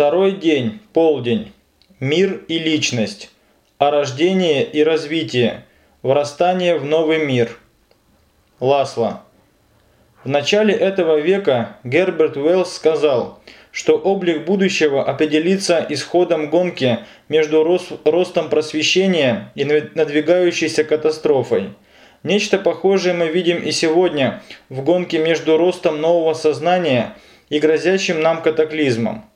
Второй день, полдень. Мир и личность. О рождении и развитии. Врастание в новый мир. Ласло. В начале этого века Герберт Уэллс сказал, что облик будущего определится исходом гонки между ростом просвещения и надвигающейся катастрофой. Нечто похожее мы видим и сегодня в гонке между ростом нового сознания и грозящим нам катаклизмом.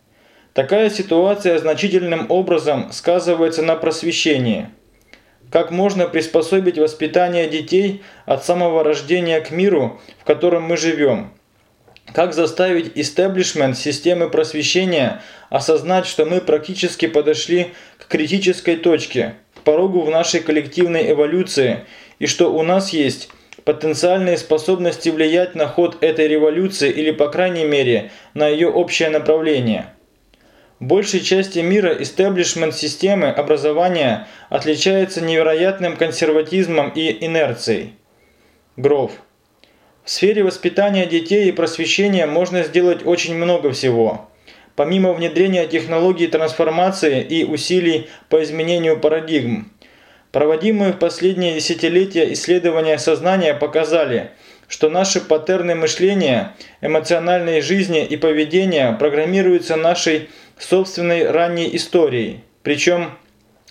Такая ситуация значительным образом сказывается на просвещении. Как можно приспособить воспитание детей от самого рождения к миру, в котором мы живем? Как заставить истеблишмент системы просвещения осознать, что мы практически подошли к критической точке, к порогу в нашей коллективной эволюции – и что у нас есть потенциальные способности влиять на ход этой революции или, по крайней мере, на ее общее направление. Большей части мира истеблишмент системы образования отличается невероятным консерватизмом и инерцией. Гров. В сфере воспитания детей и просвещения можно сделать очень много всего. Помимо внедрения технологий трансформации и усилий по изменению парадигм, Проводимые в последние десятилетия исследования сознания показали, что наши паттерны мышления, эмоциональной жизни и поведения программируются нашей собственной ранней историей, причем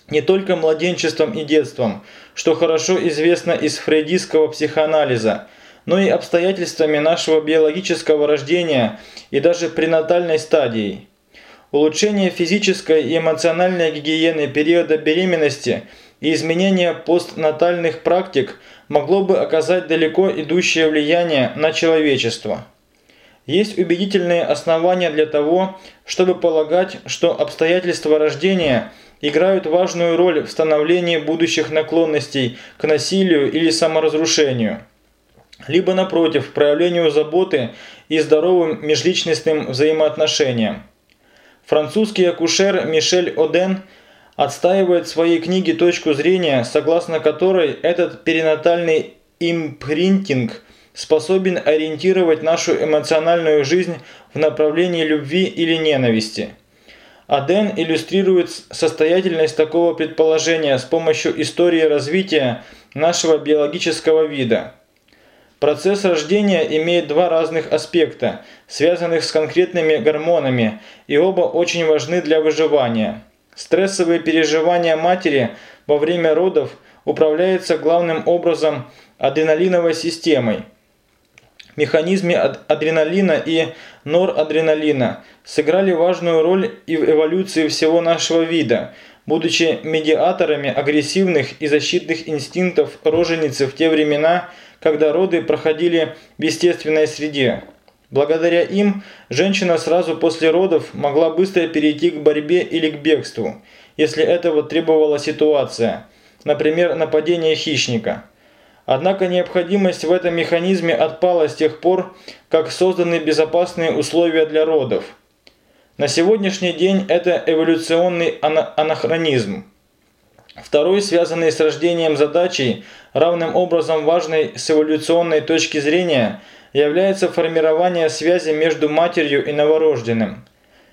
не только младенчеством и детством, что хорошо известно из фрейдистского психоанализа, но и обстоятельствами нашего биологического рождения и даже пренатальной стадией. Улучшение физической и эмоциональной гигиены периода беременности – и изменение постнатальных практик могло бы оказать далеко идущее влияние на человечество. Есть убедительные основания для того, чтобы полагать, что обстоятельства рождения играют важную роль в становлении будущих наклонностей к насилию или саморазрушению, либо напротив, проявлению заботы и здоровым межличностным взаимоотношениям. Французский акушер Мишель Оден – отстаивает в своей книге точку зрения, согласно которой этот перинатальный импринтинг способен ориентировать нашу эмоциональную жизнь в направлении любви или ненависти. Аден иллюстрирует состоятельность такого предположения с помощью истории развития нашего биологического вида. Процесс рождения имеет два разных аспекта, связанных с конкретными гормонами, и оба очень важны для выживания. Стрессовые переживания матери во время родов управляются главным образом адреналиновой системой. Механизмы адреналина и норадреналина сыграли важную роль и в эволюции всего нашего вида, будучи медиаторами агрессивных и защитных инстинктов роженицы в те времена, когда роды проходили в естественной среде. Благодаря им женщина сразу после родов могла быстро перейти к борьбе или к бегству, если этого требовала ситуация, например, нападение хищника. Однако необходимость в этом механизме отпала с тех пор, как созданы безопасные условия для родов. На сегодняшний день это эволюционный анахронизм. Второй, связанный с рождением задачей, равным образом важной с эволюционной точки зрения – является формирование связи между матерью и новорожденным.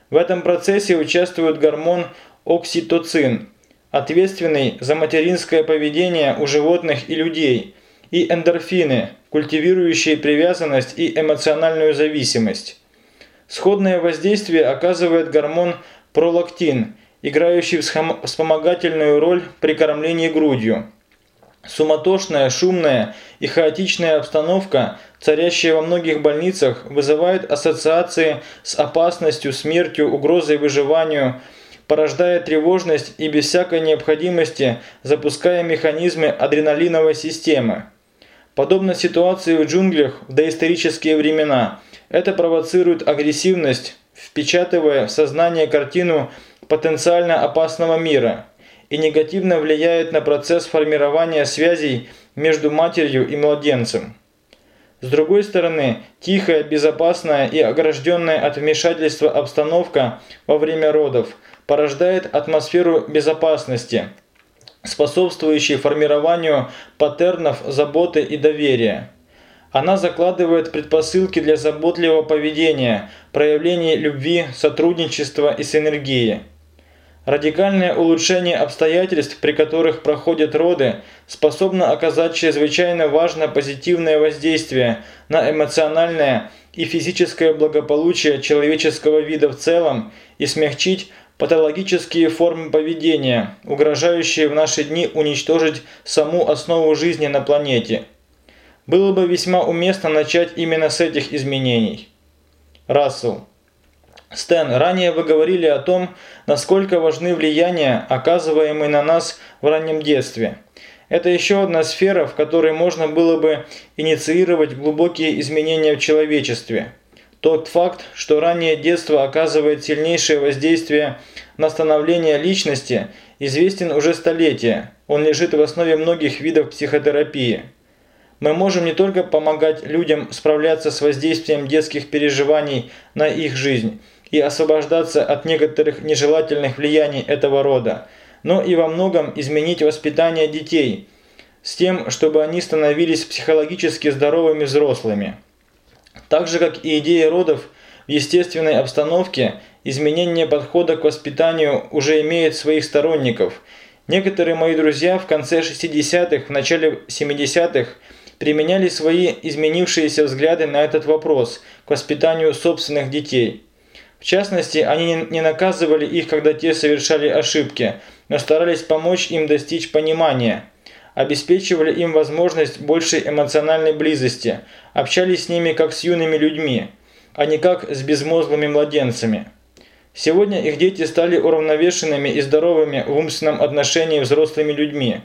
В этом процессе участвует гормон окситоцин, ответственный за материнское поведение у животных и людей, и эндорфины, культивирующие привязанность и эмоциональную зависимость. Сходное воздействие оказывает гормон пролактин, играющий вспомогательную роль при кормлении грудью. Суматошная, шумная и хаотичная обстановка, царящая во многих больницах, вызывает ассоциации с опасностью, смертью, угрозой выживанию, порождая тревожность и без всякой необходимости запуская механизмы адреналиновой системы. Подобно ситуации в джунглях в доисторические времена, это провоцирует агрессивность, впечатывая в сознание картину потенциально опасного мира – и негативно влияет на процесс формирования связей между матерью и младенцем. С другой стороны, тихая, безопасная и огражденная от вмешательства обстановка во время родов порождает атмосферу безопасности, способствующей формированию паттернов заботы и доверия. Она закладывает предпосылки для заботливого поведения, проявления любви, сотрудничества и синергии. Радикальное улучшение обстоятельств, при которых проходят роды, способно оказать чрезвычайно важное позитивное воздействие на эмоциональное и физическое благополучие человеческого вида в целом и смягчить патологические формы поведения, угрожающие в наши дни уничтожить саму основу жизни на планете. Было бы весьма уместно начать именно с этих изменений. Рассел. Стэн, ранее вы говорили о том, насколько важны влияния, оказываемые на нас в раннем детстве. Это еще одна сфера, в которой можно было бы инициировать глубокие изменения в человечестве. Тот факт, что раннее детство оказывает сильнейшее воздействие на становление личности, известен уже столетия. Он лежит в основе многих видов психотерапии. Мы можем не только помогать людям справляться с воздействием детских переживаний на их жизнь, и освобождаться от некоторых нежелательных влияний этого рода, но и во многом изменить воспитание детей, с тем, чтобы они становились психологически здоровыми взрослыми. Так же, как и идея родов в естественной обстановке, изменение подхода к воспитанию уже имеет своих сторонников. Некоторые мои друзья в конце 60-х, в начале 70-х применяли свои изменившиеся взгляды на этот вопрос к воспитанию собственных детей. В частности, они не наказывали их, когда те совершали ошибки, но старались помочь им достичь понимания, обеспечивали им возможность большей эмоциональной близости, общались с ними как с юными людьми, а не как с безмозглыми младенцами. Сегодня их дети стали уравновешенными и здоровыми в умственном отношении взрослыми людьми.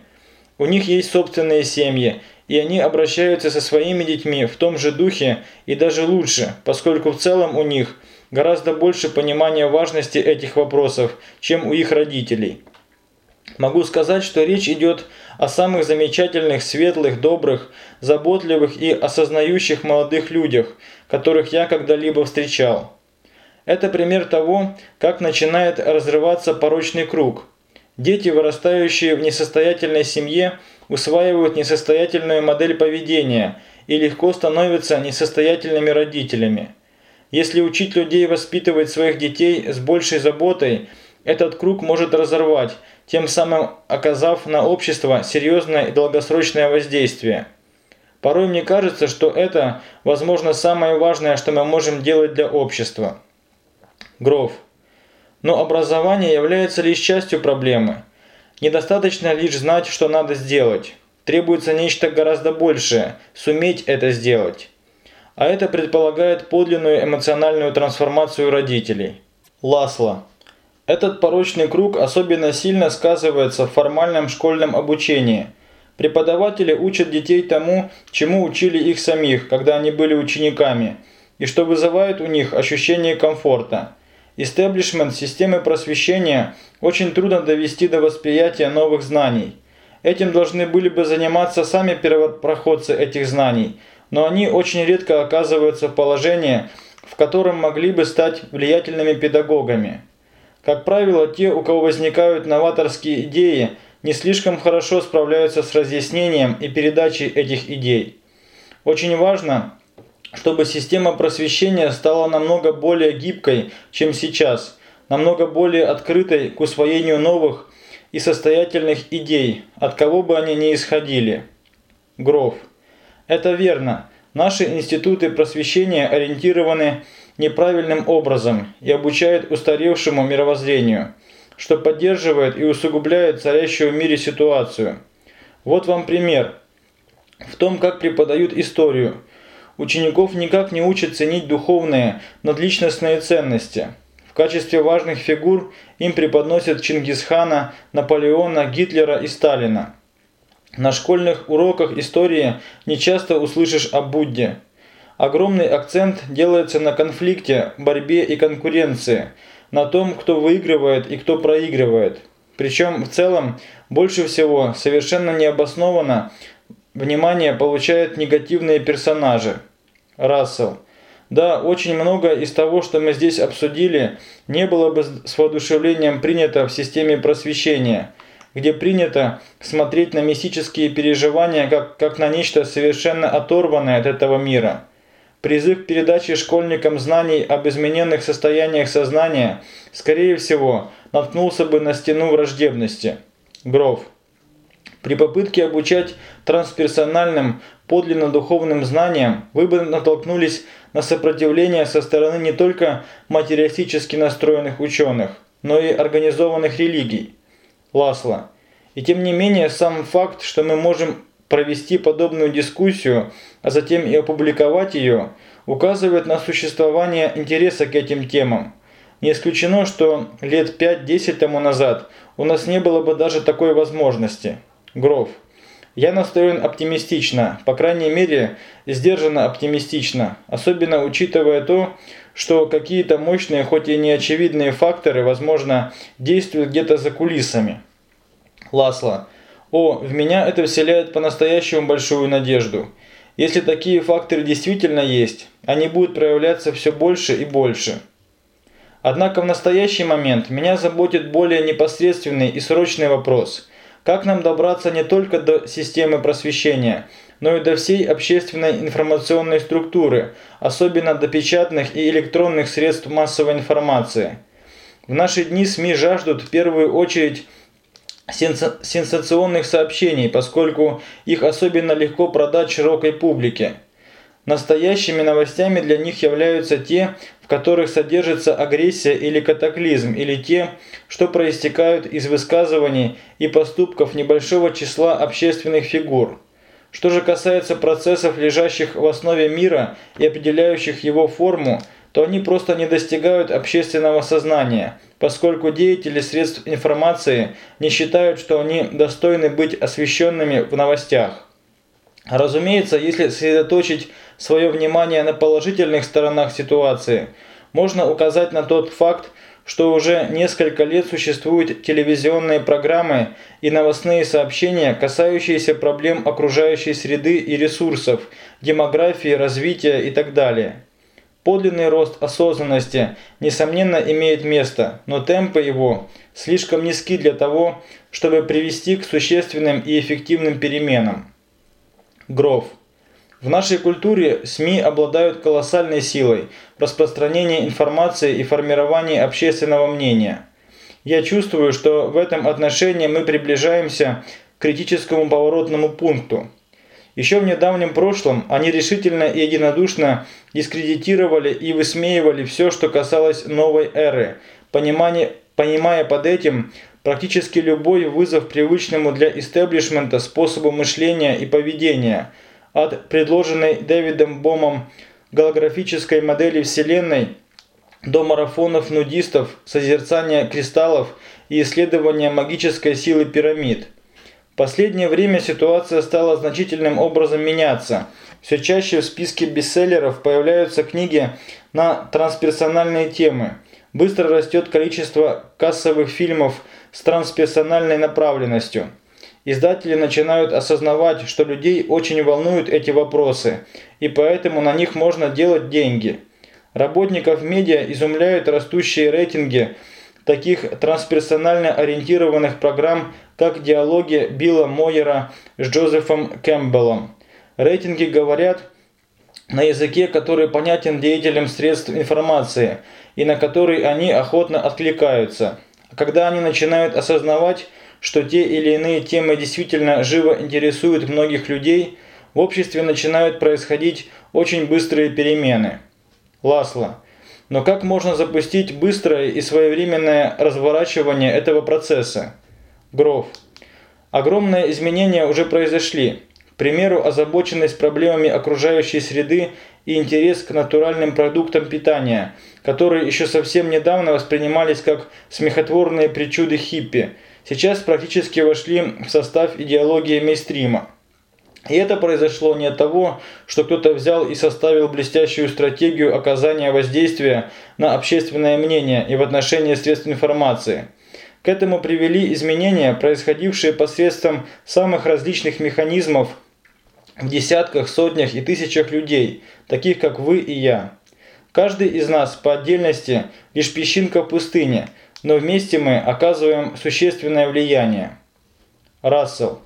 У них есть собственные семьи, и они обращаются со своими детьми в том же духе и даже лучше, поскольку в целом у них – гораздо больше понимания важности этих вопросов, чем у их родителей. Могу сказать, что речь идет о самых замечательных, светлых, добрых, заботливых и осознающих молодых людях, которых я когда-либо встречал. Это пример того, как начинает разрываться порочный круг. Дети, вырастающие в несостоятельной семье, усваивают несостоятельную модель поведения и легко становятся несостоятельными родителями. Если учить людей воспитывать своих детей с большей заботой, этот круг может разорвать, тем самым оказав на общество серьезное и долгосрочное воздействие. Порой мне кажется, что это, возможно, самое важное, что мы можем делать для общества. Гров. Но образование является лишь частью проблемы. Недостаточно лишь знать, что надо сделать. Требуется нечто гораздо большее – суметь это сделать а это предполагает подлинную эмоциональную трансформацию родителей. Ласло. Этот порочный круг особенно сильно сказывается в формальном школьном обучении. Преподаватели учат детей тому, чему учили их самих, когда они были учениками, и что вызывает у них ощущение комфорта. Истеблишмент системы просвещения очень трудно довести до восприятия новых знаний. Этим должны были бы заниматься сами первопроходцы этих знаний – но они очень редко оказываются в положении, в котором могли бы стать влиятельными педагогами. Как правило, те, у кого возникают новаторские идеи, не слишком хорошо справляются с разъяснением и передачей этих идей. Очень важно, чтобы система просвещения стала намного более гибкой, чем сейчас, намного более открытой к усвоению новых и состоятельных идей, от кого бы они ни исходили. Гров. Это верно. Наши институты просвещения ориентированы неправильным образом и обучают устаревшему мировоззрению, что поддерживает и усугубляет царящую в мире ситуацию. Вот вам пример. В том, как преподают историю. Учеников никак не учат ценить духовные, надличностные ценности. В качестве важных фигур им преподносят Чингисхана, Наполеона, Гитлера и Сталина. На школьных уроках истории не часто услышишь о Будде. Огромный акцент делается на конфликте, борьбе и конкуренции, на том, кто выигрывает и кто проигрывает. Причем в целом больше всего совершенно необоснованно внимание получают негативные персонажи. Рассел. Да, очень многое из того, что мы здесь обсудили, не было бы с воодушевлением принято в системе просвещения – где принято смотреть на мистические переживания как, как на нечто совершенно оторванное от этого мира. Призыв к передаче школьникам знаний об измененных состояниях сознания, скорее всего, наткнулся бы на стену враждебности. Гров. При попытке обучать трансперсональным, подлинно духовным знаниям, вы бы натолкнулись на сопротивление со стороны не только материалистически настроенных ученых, но и организованных религий. Ласло. И тем не менее, сам факт, что мы можем провести подобную дискуссию, а затем и опубликовать ее, указывает на существование интереса к этим темам. Не исключено, что лет 5-10 тому назад у нас не было бы даже такой возможности. Гров. Я настроен оптимистично, по крайней мере, сдержанно оптимистично, особенно учитывая то, что какие-то мощные, хоть и неочевидные факторы, возможно, действуют где-то за кулисами. Ласло. О, в меня это вселяет по-настоящему большую надежду. Если такие факторы действительно есть, они будут проявляться все больше и больше. Однако в настоящий момент меня заботит более непосредственный и срочный вопрос. Как нам добраться не только до системы просвещения, но и до всей общественной информационной структуры, особенно до печатных и электронных средств массовой информации. В наши дни СМИ жаждут в первую очередь сенсационных сообщений, поскольку их особенно легко продать широкой публике. Настоящими новостями для них являются те, в которых содержится агрессия или катаклизм, или те, что проистекают из высказываний и поступков небольшого числа общественных фигур. Что же касается процессов, лежащих в основе мира и определяющих его форму, то они просто не достигают общественного сознания, поскольку деятели средств информации не считают, что они достойны быть освещенными в новостях. Разумеется, если сосредоточить свое внимание на положительных сторонах ситуации, можно указать на тот факт, что уже несколько лет существуют телевизионные программы и новостные сообщения, касающиеся проблем окружающей среды и ресурсов, демографии, развития и так далее. Подлинный рост осознанности, несомненно, имеет место, но темпы его слишком низки для того, чтобы привести к существенным и эффективным переменам. Гров. В нашей культуре СМИ обладают колоссальной силой распространения информации и формирования общественного мнения. Я чувствую, что в этом отношении мы приближаемся к критическому поворотному пункту. Еще в недавнем прошлом они решительно и единодушно дискредитировали и высмеивали все, что касалось новой эры, понимание, понимая под этим практически любой вызов привычному для истеблишмента способу мышления и поведения, от предложенной Дэвидом Бомом голографической модели Вселенной до марафонов нудистов, созерцания кристаллов и исследования магической силы пирамид – последнее время ситуация стала значительным образом меняться. Все чаще в списке бестселлеров появляются книги на трансперсональные темы. Быстро растет количество кассовых фильмов с трансперсональной направленностью. Издатели начинают осознавать, что людей очень волнуют эти вопросы, и поэтому на них можно делать деньги. Работников медиа изумляют растущие рейтинги таких трансперсонально ориентированных программ, как диалоги Билла Мойера с Джозефом Кэмпбеллом. Рейтинги говорят на языке, который понятен деятелям средств информации и на который они охотно откликаются. Когда они начинают осознавать, что те или иные темы действительно живо интересуют многих людей, в обществе начинают происходить очень быстрые перемены. Ласло. Но как можно запустить быстрое и своевременное разворачивание этого процесса? Гров. Огромные изменения уже произошли. К примеру, озабоченность проблемами окружающей среды и интерес к натуральным продуктам питания, которые еще совсем недавно воспринимались как смехотворные причуды хиппи, сейчас практически вошли в состав идеологии мейстрима. И это произошло не от того, что кто-то взял и составил блестящую стратегию оказания воздействия на общественное мнение и в отношении средств информации – к этому привели изменения, происходившие посредством самых различных механизмов в десятках, сотнях и тысячах людей, таких как вы и я. Каждый из нас по отдельности лишь песчинка в пустыне, но вместе мы оказываем существенное влияние. Рассел.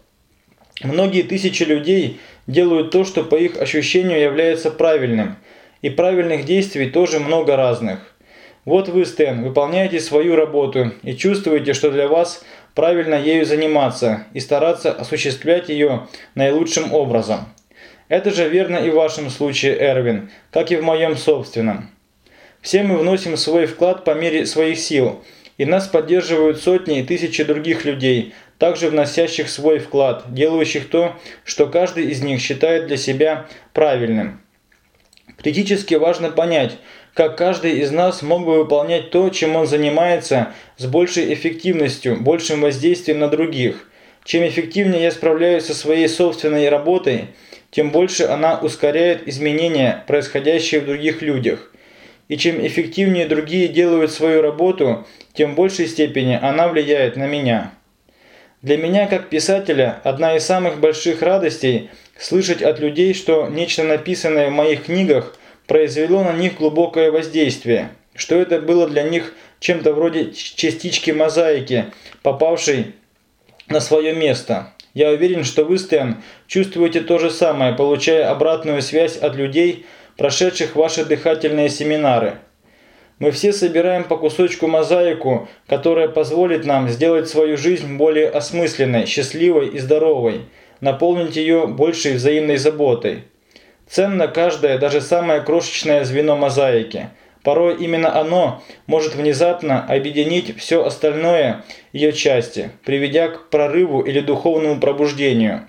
Многие тысячи людей делают то, что по их ощущению является правильным, и правильных действий тоже много разных. Вот вы, Стэн, выполняете свою работу и чувствуете, что для вас правильно ею заниматься и стараться осуществлять ее наилучшим образом. Это же верно и в вашем случае, Эрвин, как и в моем собственном. Все мы вносим свой вклад по мере своих сил, и нас поддерживают сотни и тысячи других людей, также вносящих свой вклад, делающих то, что каждый из них считает для себя правильным. Критически важно понять, как каждый из нас мог бы выполнять то, чем он занимается, с большей эффективностью, большим воздействием на других. Чем эффективнее я справляюсь со своей собственной работой, тем больше она ускоряет изменения, происходящие в других людях. И чем эффективнее другие делают свою работу, тем в большей степени она влияет на меня. Для меня, как писателя, одна из самых больших радостей – слышать от людей, что нечто написанное в моих книгах произвело на них глубокое воздействие, что это было для них чем-то вроде частички мозаики, попавшей на свое место. Я уверен, что вы, Стэн, чувствуете то же самое, получая обратную связь от людей, прошедших ваши дыхательные семинары. Мы все собираем по кусочку мозаику, которая позволит нам сделать свою жизнь более осмысленной, счастливой и здоровой, наполнить ее большей взаимной заботой. Ценно каждое, даже самое крошечное звено мозаики. Порой именно оно может внезапно объединить все остальное ее части, приведя к прорыву или духовному пробуждению.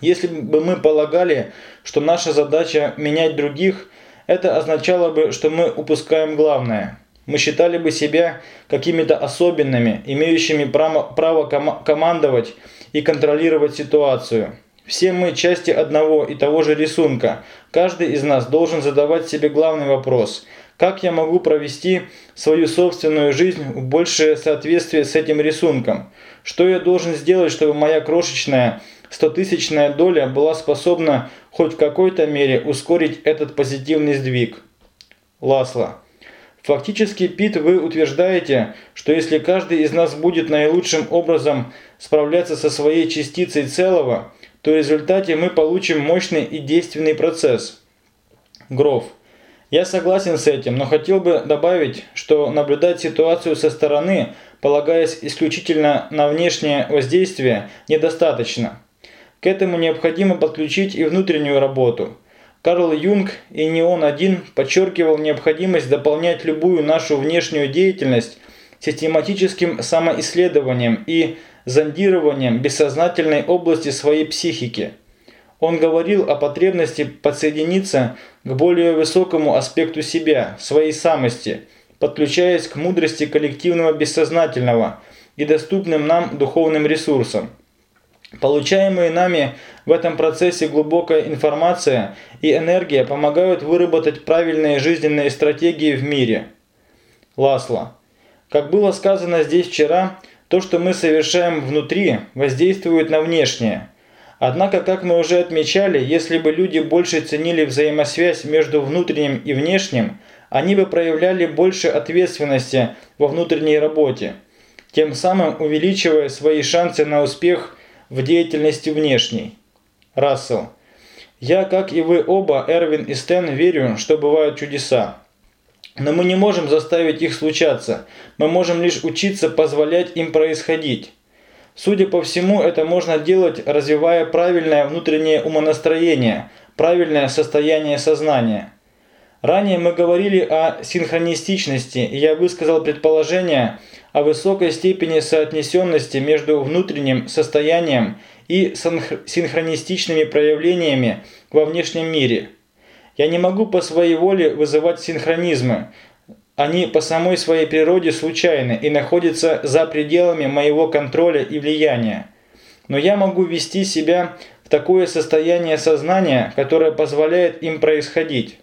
Если бы мы полагали, что наша задача менять других, это означало бы, что мы упускаем главное. Мы считали бы себя какими-то особенными, имеющими право, право командовать и контролировать ситуацию. Все мы части одного и того же рисунка. Каждый из нас должен задавать себе главный вопрос – как я могу провести свою собственную жизнь в большее соответствие с этим рисунком? Что я должен сделать, чтобы моя крошечная стотысячная доля была способна хоть в какой-то мере ускорить этот позитивный сдвиг? Ласло. Фактически, Пит, вы утверждаете, что если каждый из нас будет наилучшим образом справляться со своей частицей целого, то в результате мы получим мощный и действенный процесс. Гров. Я согласен с этим, но хотел бы добавить, что наблюдать ситуацию со стороны, полагаясь исключительно на внешнее воздействие, недостаточно. К этому необходимо подключить и внутреннюю работу. Карл Юнг, и не он один, подчеркивал необходимость дополнять любую нашу внешнюю деятельность систематическим самоисследованием и зондированием бессознательной области своей психики. Он говорил о потребности подсоединиться к более высокому аспекту себя, своей самости, подключаясь к мудрости коллективного бессознательного и доступным нам духовным ресурсам. Получаемые нами в этом процессе глубокая информация и энергия помогают выработать правильные жизненные стратегии в мире. Ласло. Как было сказано здесь вчера, то, что мы совершаем внутри, воздействует на внешнее. Однако, как мы уже отмечали, если бы люди больше ценили взаимосвязь между внутренним и внешним, они бы проявляли больше ответственности во внутренней работе, тем самым увеличивая свои шансы на успех в деятельности внешней. Рассел. Я, как и вы оба, Эрвин и Стэн, верю, что бывают чудеса. Но мы не можем заставить их случаться, мы можем лишь учиться позволять им происходить. Судя по всему, это можно делать, развивая правильное внутреннее умонастроение, правильное состояние сознания. Ранее мы говорили о синхронистичности, и я высказал предположение о высокой степени соотнесенности между внутренним состоянием и синхронистичными проявлениями во внешнем мире – я не могу по своей воле вызывать синхронизмы. Они по самой своей природе случайны и находятся за пределами моего контроля и влияния. Но я могу вести себя в такое состояние сознания, которое позволяет им происходить.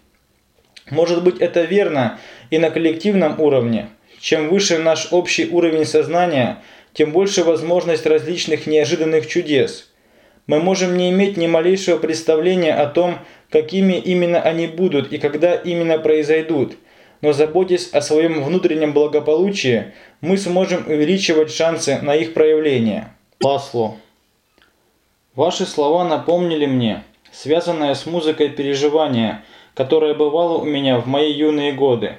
Может быть это верно и на коллективном уровне. Чем выше наш общий уровень сознания, тем больше возможность различных неожиданных чудес. Мы можем не иметь ни малейшего представления о том, какими именно они будут и когда именно произойдут. Но заботясь о своем внутреннем благополучии, мы сможем увеличивать шансы на их проявление. Ласло. Ваши слова напомнили мне, связанное с музыкой переживание, которое бывало у меня в мои юные годы.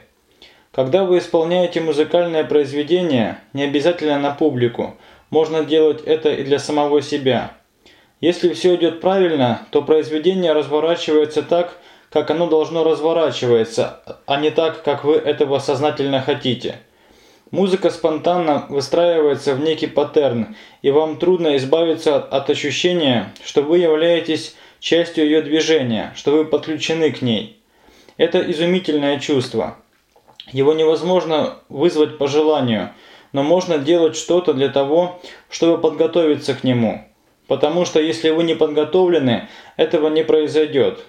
Когда вы исполняете музыкальное произведение, не обязательно на публику, можно делать это и для самого себя. Если все идет правильно, то произведение разворачивается так, как оно должно разворачиваться, а не так, как вы этого сознательно хотите. Музыка спонтанно выстраивается в некий паттерн, и вам трудно избавиться от, ощущения, что вы являетесь частью ее движения, что вы подключены к ней. Это изумительное чувство. Его невозможно вызвать по желанию, но можно делать что-то для того, чтобы подготовиться к нему. Потому что если вы не подготовлены, этого не произойдет.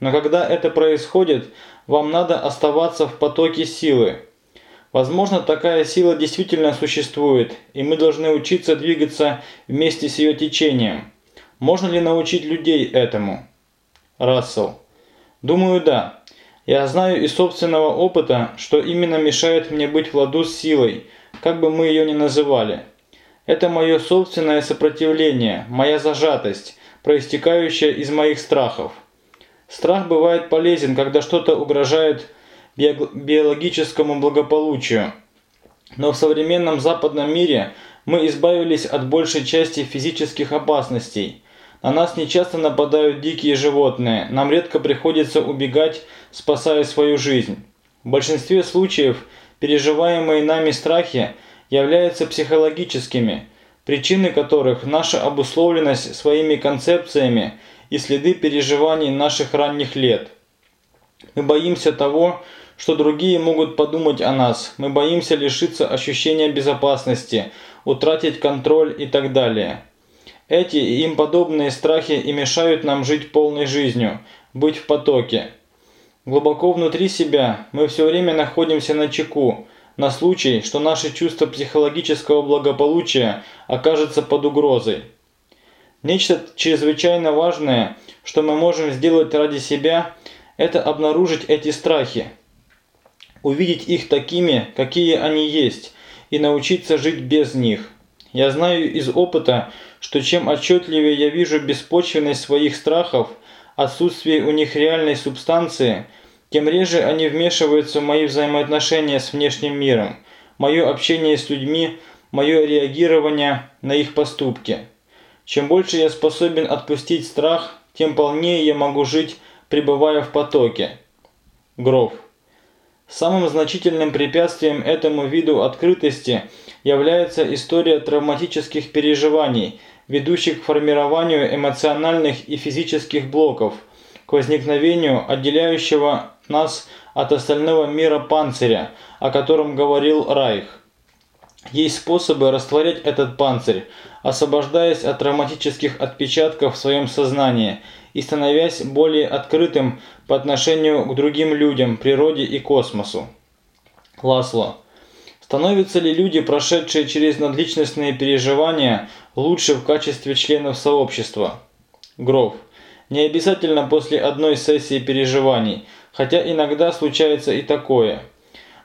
Но когда это происходит, вам надо оставаться в потоке силы. Возможно, такая сила действительно существует, и мы должны учиться двигаться вместе с ее течением. Можно ли научить людей этому? Рассел. Думаю, да. Я знаю из собственного опыта, что именно мешает мне быть в ладу с силой, как бы мы ее ни называли. Это мое собственное сопротивление, моя зажатость, проистекающая из моих страхов. Страх бывает полезен, когда что-то угрожает биологическому благополучию. Но в современном западном мире мы избавились от большей части физических опасностей. На нас нечасто нападают дикие животные, нам редко приходится убегать, спасая свою жизнь. В большинстве случаев переживаемые нами страхи являются психологическими, причины которых наша обусловленность своими концепциями – и следы переживаний наших ранних лет. Мы боимся того, что другие могут подумать о нас, мы боимся лишиться ощущения безопасности, утратить контроль и так далее. Эти и им подобные страхи и мешают нам жить полной жизнью, быть в потоке. Глубоко внутри себя мы все время находимся на чеку, на случай, что наше чувство психологического благополучия окажется под угрозой. Нечто чрезвычайно важное, что мы можем сделать ради себя, это обнаружить эти страхи, увидеть их такими, какие они есть, и научиться жить без них. Я знаю из опыта, что чем отчетливее я вижу беспочвенность своих страхов, отсутствие у них реальной субстанции, тем реже они вмешиваются в мои взаимоотношения с внешним миром, мое общение с людьми, мое реагирование на их поступки. Чем больше я способен отпустить страх, тем полнее я могу жить, пребывая в потоке. Гров. Самым значительным препятствием этому виду открытости является история травматических переживаний, ведущих к формированию эмоциональных и физических блоков, к возникновению отделяющего нас от остального мира панциря, о котором говорил Райх. Есть способы растворять этот панцирь, освобождаясь от травматических отпечатков в своем сознании и становясь более открытым по отношению к другим людям, природе и космосу. Ласло. Становятся ли люди, прошедшие через надличностные переживания, лучше в качестве членов сообщества? Гров. Не обязательно после одной сессии переживаний, хотя иногда случается и такое.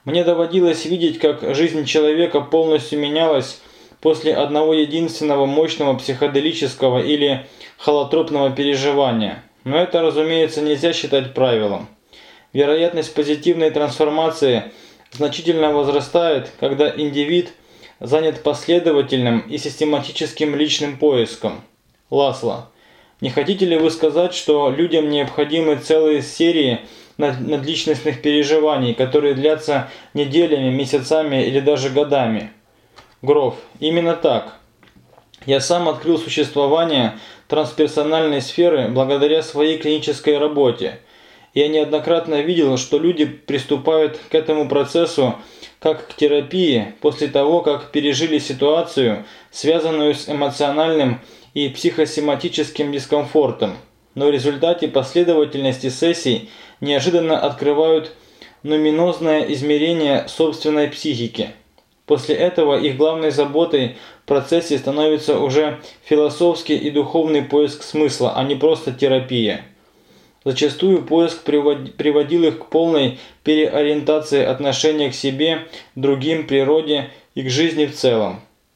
Мне доводилось видеть, как жизнь человека полностью менялась после одного единственного мощного психоделического или холотропного переживания. Но это, разумеется, нельзя считать правилом. Вероятность позитивной трансформации значительно возрастает, когда индивид занят последовательным и систематическим личным поиском. Ласло. Не хотите ли вы сказать, что людям необходимы целые серии надличностных переживаний, которые длятся неделями, месяцами или даже годами. Гров, именно так. Я сам открыл существование трансперсональной сферы благодаря своей клинической работе. Я неоднократно видел, что люди приступают к этому процессу как к терапии после того, как пережили ситуацию, связанную с эмоциональным и психосоматическим дискомфортом. Но в результате последовательности сессий неожиданно открывают нуминозное измерение собственной психики. После этого их главной заботой в процессе становится уже философский и духовный поиск смысла, а не просто терапия. Зачастую поиск приводил их к полной переориентации отношения к себе, другим, природе и к жизни в целом.